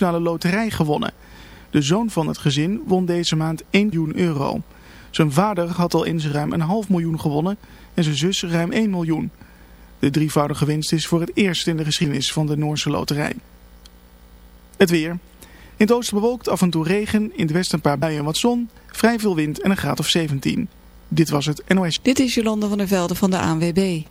Nationale Loterij gewonnen. De zoon van het gezin won deze maand 1 miljoen euro. Zijn vader had al eens ruim een half miljoen gewonnen en zijn zus ruim 1 miljoen. De drievoudige winst is voor het eerst in de geschiedenis van de Noorse Loterij. Het weer. In het oosten bewolkt af en toe regen, in het westen een paar buien en wat zon, vrij veel wind en een graad of 17. Dit was het NOS. Dit is Jolande van der Velde van de ANWB.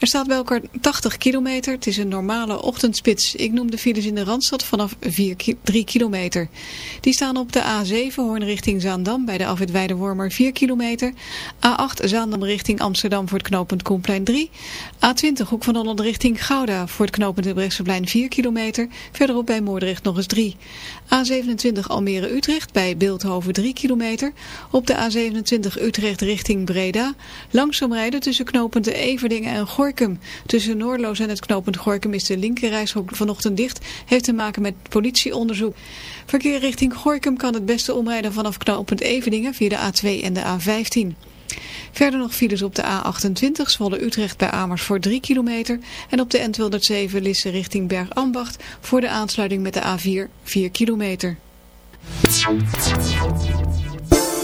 Er staat bij elkaar 80 kilometer. Het is een normale ochtendspits. Ik noem de files in de Randstad vanaf 4, 3 kilometer. Die staan op de A7 Hoorn richting Zaandam bij de afwit Weidewormer 4 kilometer. A8 Zaandam richting Amsterdam voor het knooppunt Koenplein 3. A20 Hoek van Holland richting Gouda voor het knooppunt Brechtseplein 4 kilometer. Verderop bij Moordrecht nog eens 3. A27 Almere Utrecht bij Beeldhoven 3 kilometer. Op de A27 Utrecht richting Breda. Langzaam rijden tussen knooppunten Everdingen en Tussen Noordloos en het knooppunt Gorkum is de linkerrijstrook vanochtend dicht. Heeft te maken met politieonderzoek. Verkeer richting Gorkum kan het beste omrijden vanaf knooppunt Eveningen via de A2 en de A15. Verder nog files op de A28, Zwolle Utrecht bij Amersfoort 3 kilometer. En op de N207 Lisse richting Bergambacht voor de aansluiting met de A4 4 kilometer.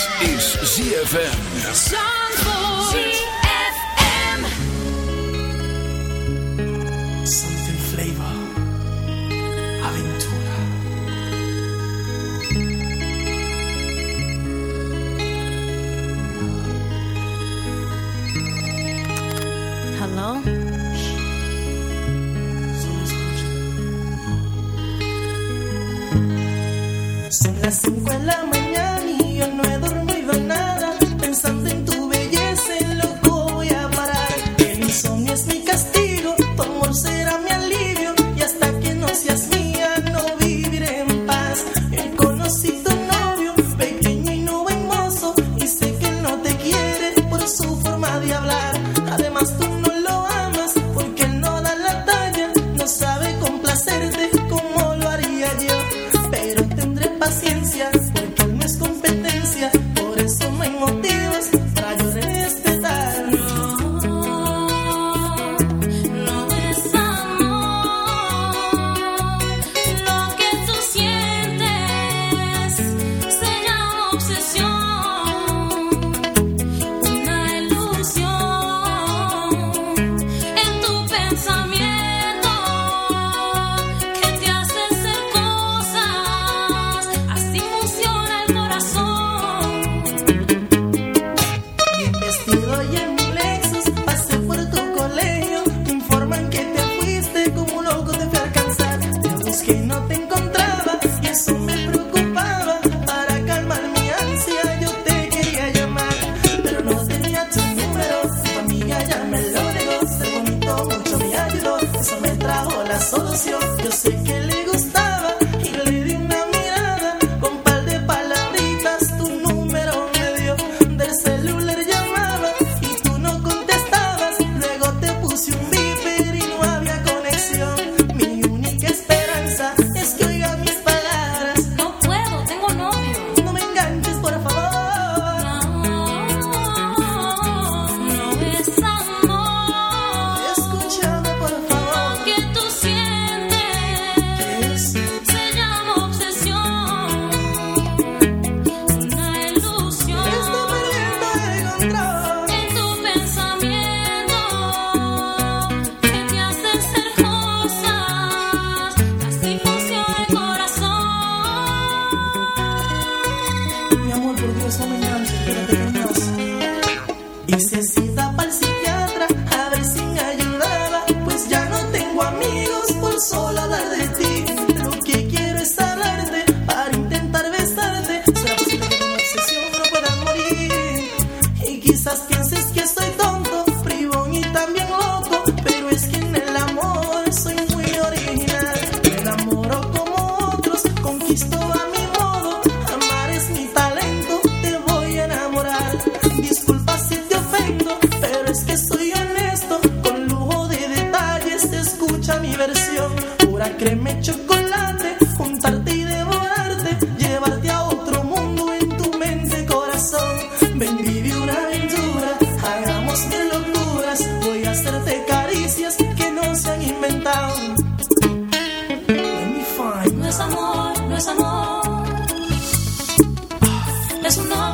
Dit is ZFM. ZFM. Something flavor. Aventura. Hello? Son las 5 en la trajo la solución. Yo sé que le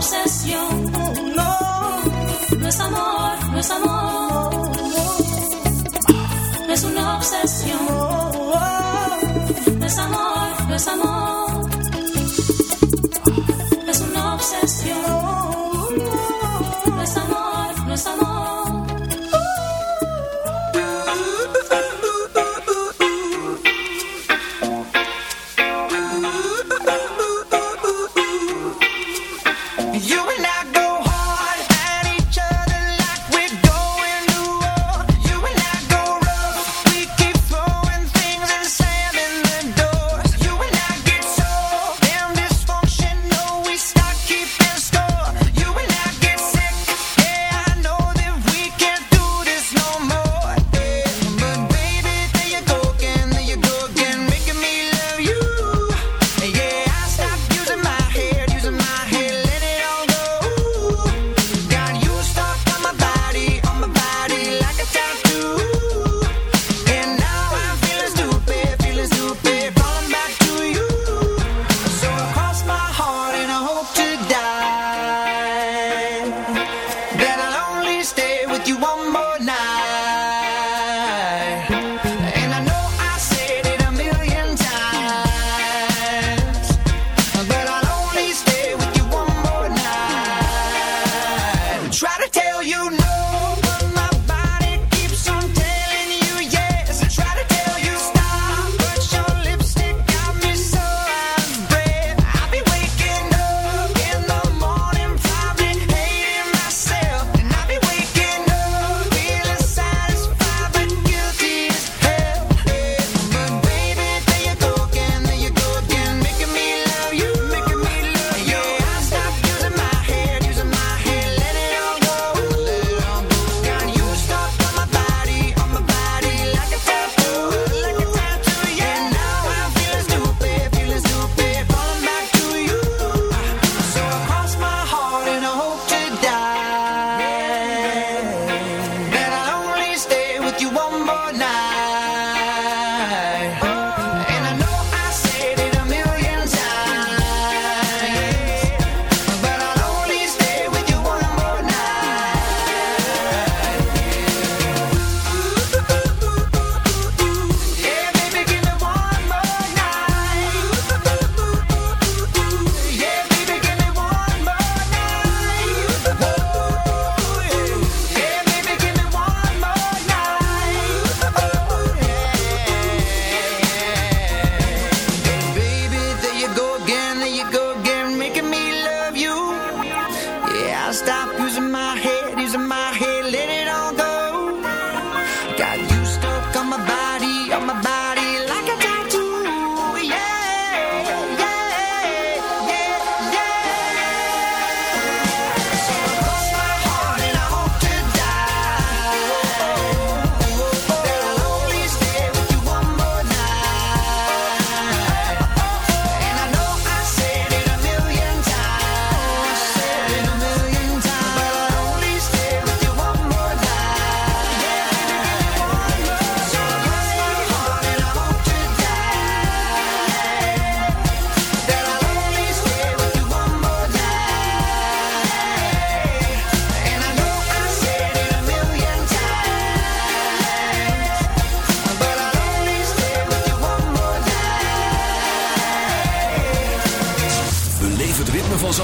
obsesión. No, no es amor, no es amor. No es una obsesión. No es amor, no es amor.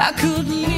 I couldn't leave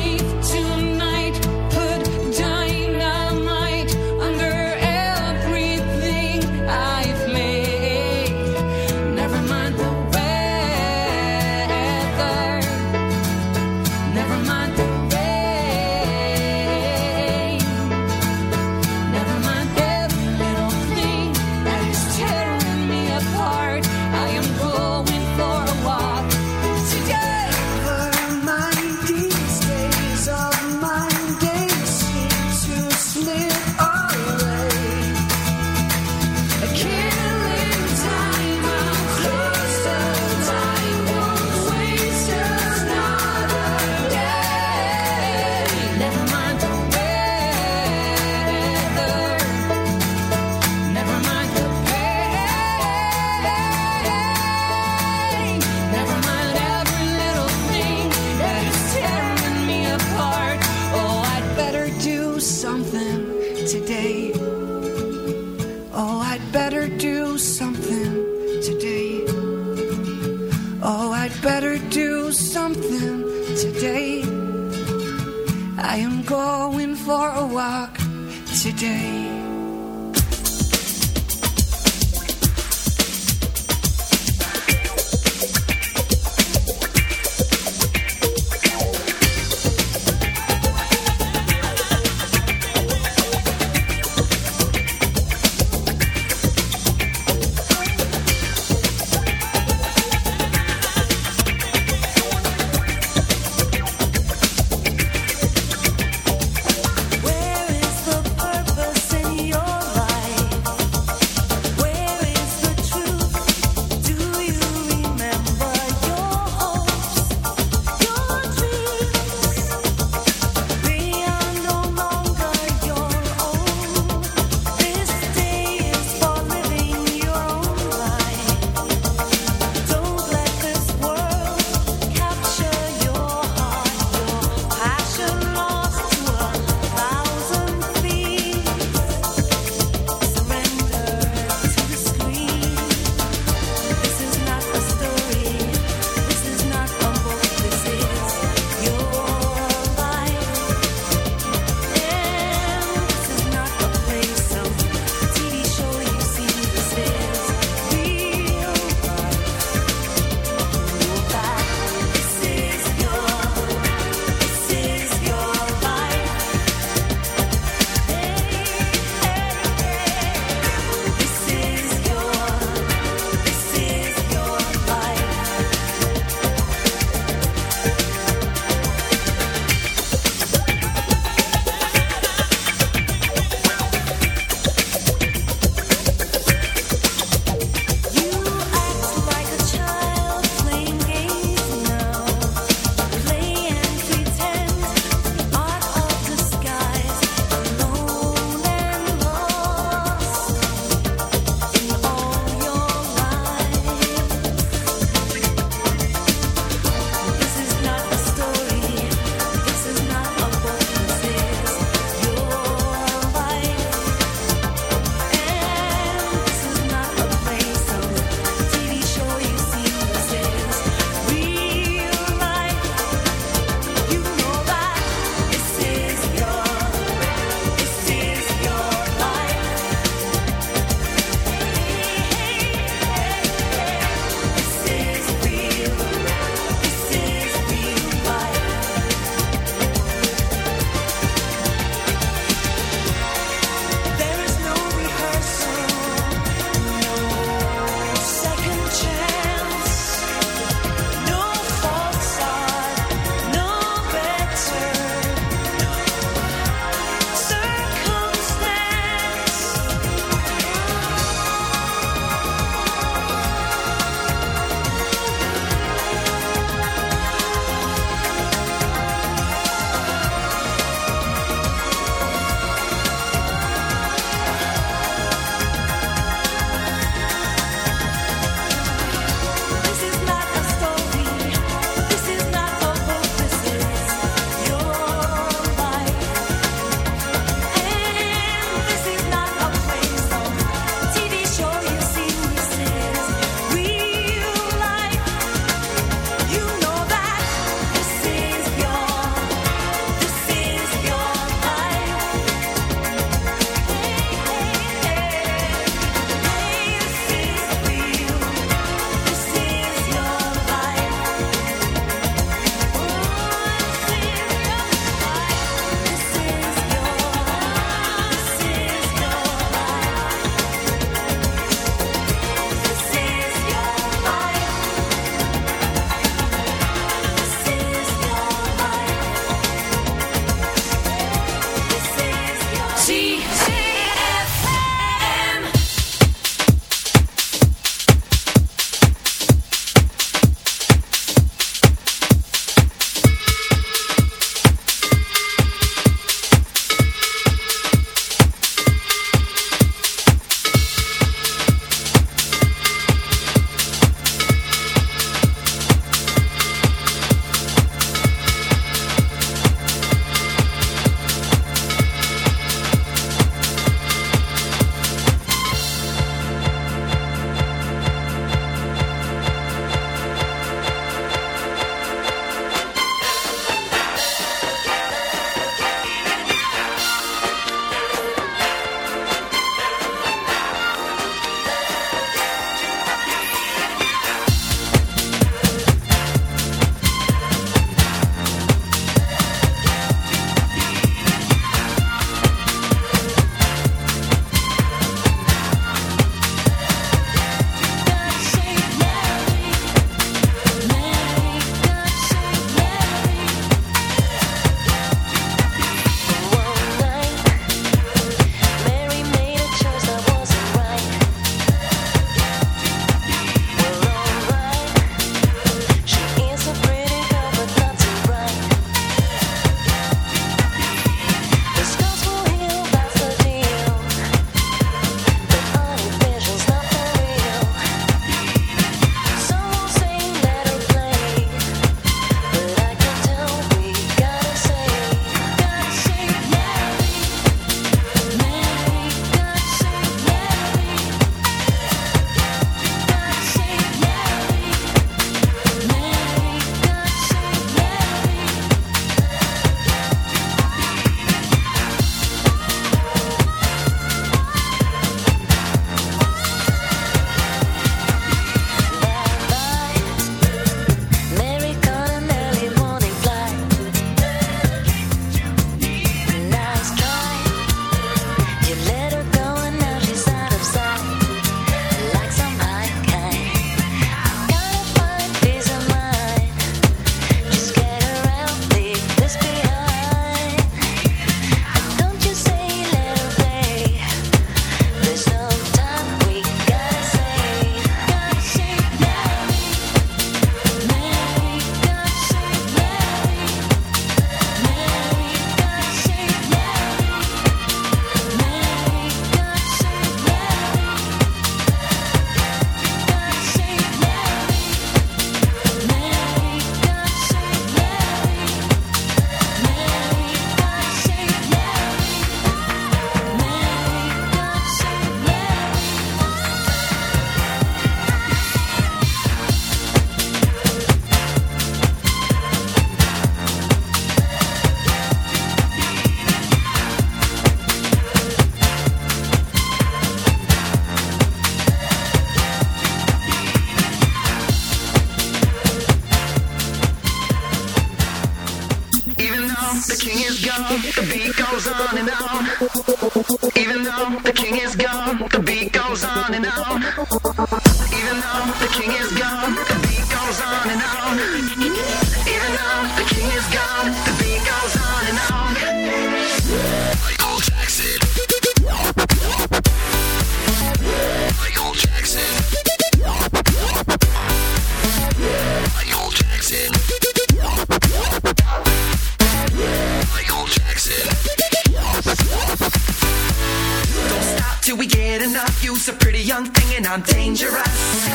I'm dangerous.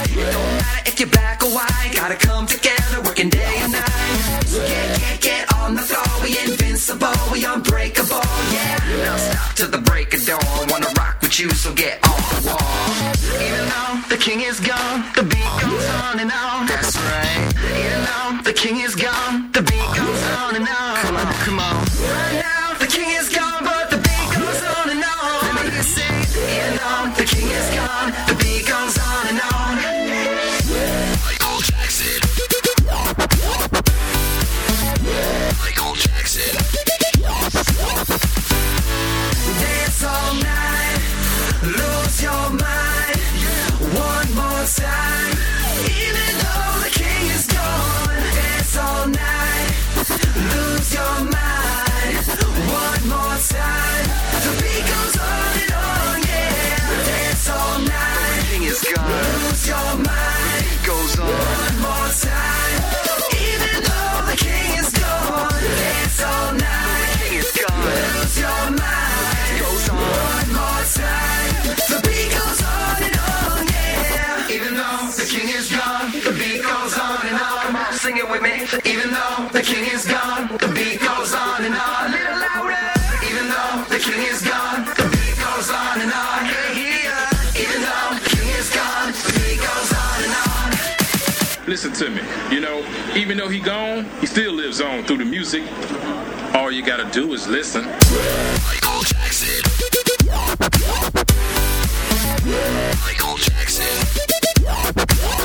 It don't matter if you're black or white, gotta come to though he gone, he still lives on through the music. All you gotta do is listen. Michael Jackson. Michael Jackson.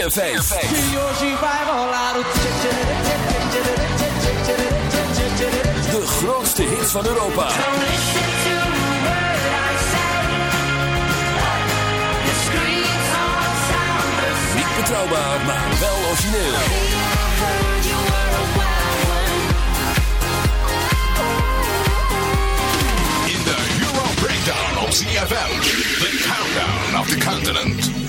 De grootste hit van Europa. Niet betrouwbaar, maar wel origineel. In de Euro Breakdown op CFL The countdown of the continent.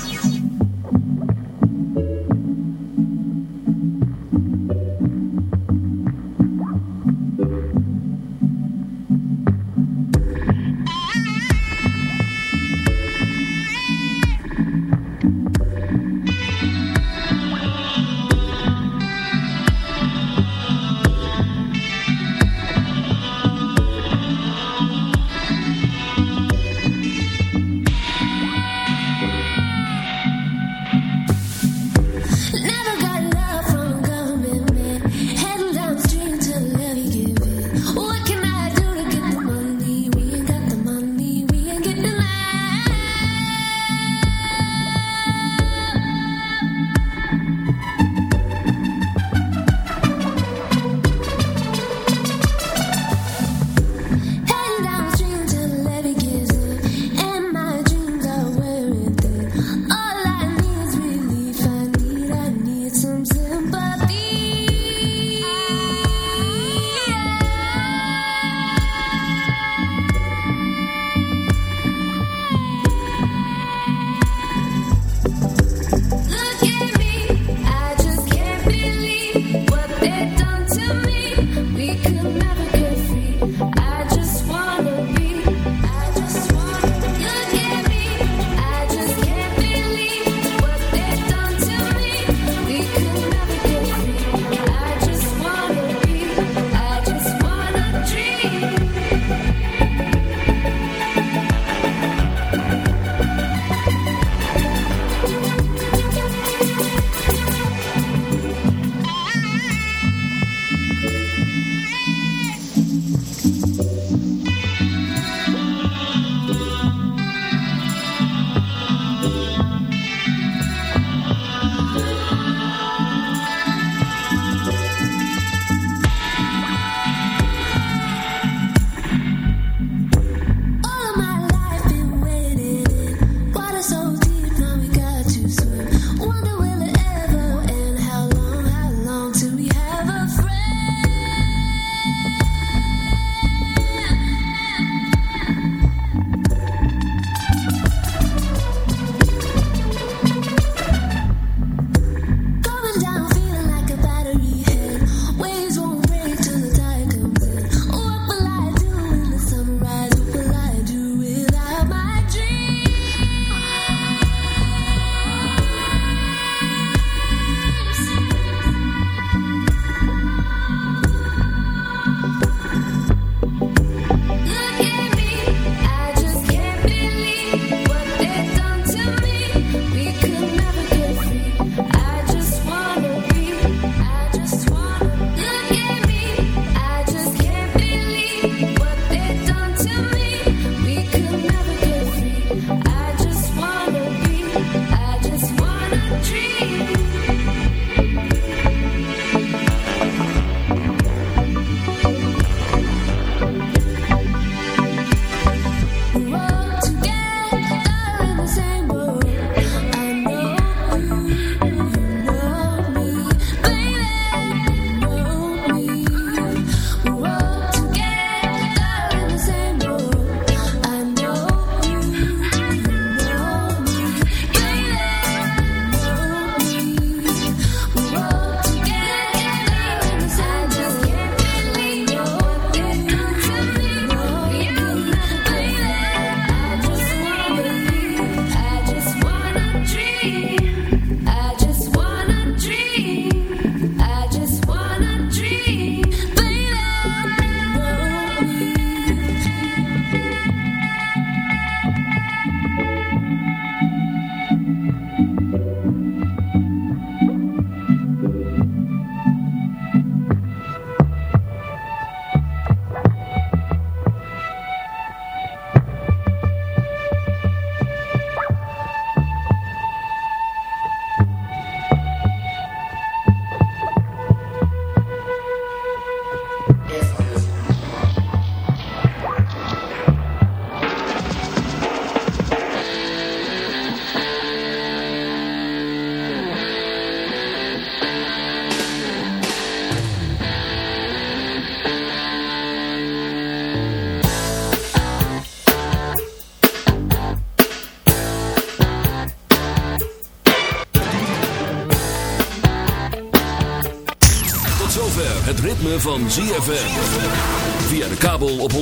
Ritme van ZFM. Via de kabel op 104.5.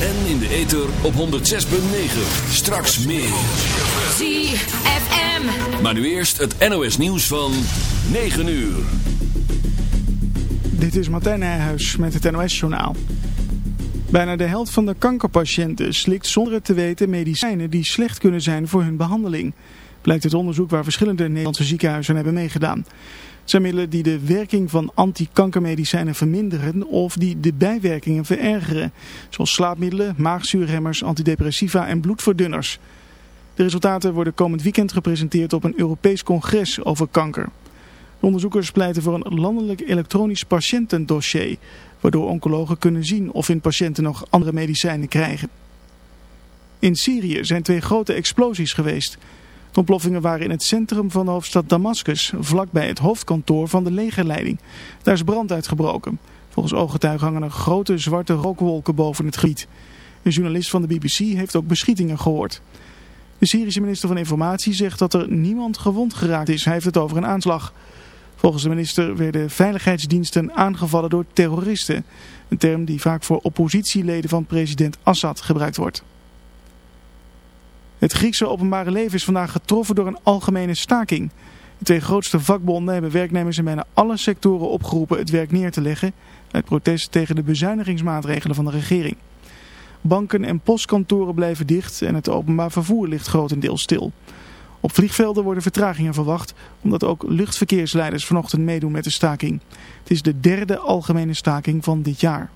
En in de ether op 106.9. Straks meer. ZFM. Maar nu eerst het NOS nieuws van 9 uur. Dit is Martijn Nijhuis met het NOS-journaal. Bijna de helft van de kankerpatiënten slikt zonder het te weten medicijnen die slecht kunnen zijn voor hun behandeling. Blijkt het onderzoek waar verschillende Nederlandse ziekenhuizen hebben meegedaan. Zijn middelen die de werking van antikankermedicijnen verminderen of die de bijwerkingen verergeren. Zoals slaapmiddelen, maagzuurremmers, antidepressiva en bloedverdunners. De resultaten worden komend weekend gepresenteerd op een Europees congres over kanker. De onderzoekers pleiten voor een landelijk elektronisch patiëntendossier, waardoor oncologen kunnen zien of hun patiënten nog andere medicijnen krijgen. In Syrië zijn twee grote explosies geweest. De ontploffingen waren in het centrum van de hoofdstad Damascus, vlakbij het hoofdkantoor van de legerleiding. Daar is brand uitgebroken. Volgens ooggetuigen hangen er grote zwarte rookwolken boven het gebied. Een journalist van de BBC heeft ook beschietingen gehoord. De Syrische minister van Informatie zegt dat er niemand gewond geraakt is. Hij heeft het over een aanslag. Volgens de minister werden veiligheidsdiensten aangevallen door terroristen. Een term die vaak voor oppositieleden van president Assad gebruikt wordt. Het Griekse openbare leven is vandaag getroffen door een algemene staking. De twee grootste vakbonden hebben werknemers in bijna alle sectoren opgeroepen het werk neer te leggen... uit protest tegen de bezuinigingsmaatregelen van de regering. Banken en postkantoren blijven dicht en het openbaar vervoer ligt grotendeels stil. Op vliegvelden worden vertragingen verwacht, omdat ook luchtverkeersleiders vanochtend meedoen met de staking. Het is de derde algemene staking van dit jaar.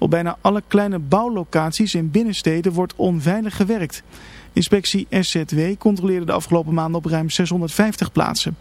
Op bijna alle kleine bouwlocaties in binnensteden wordt onveilig gewerkt. Inspectie SZW controleerde de afgelopen maanden op ruim 650 plaatsen.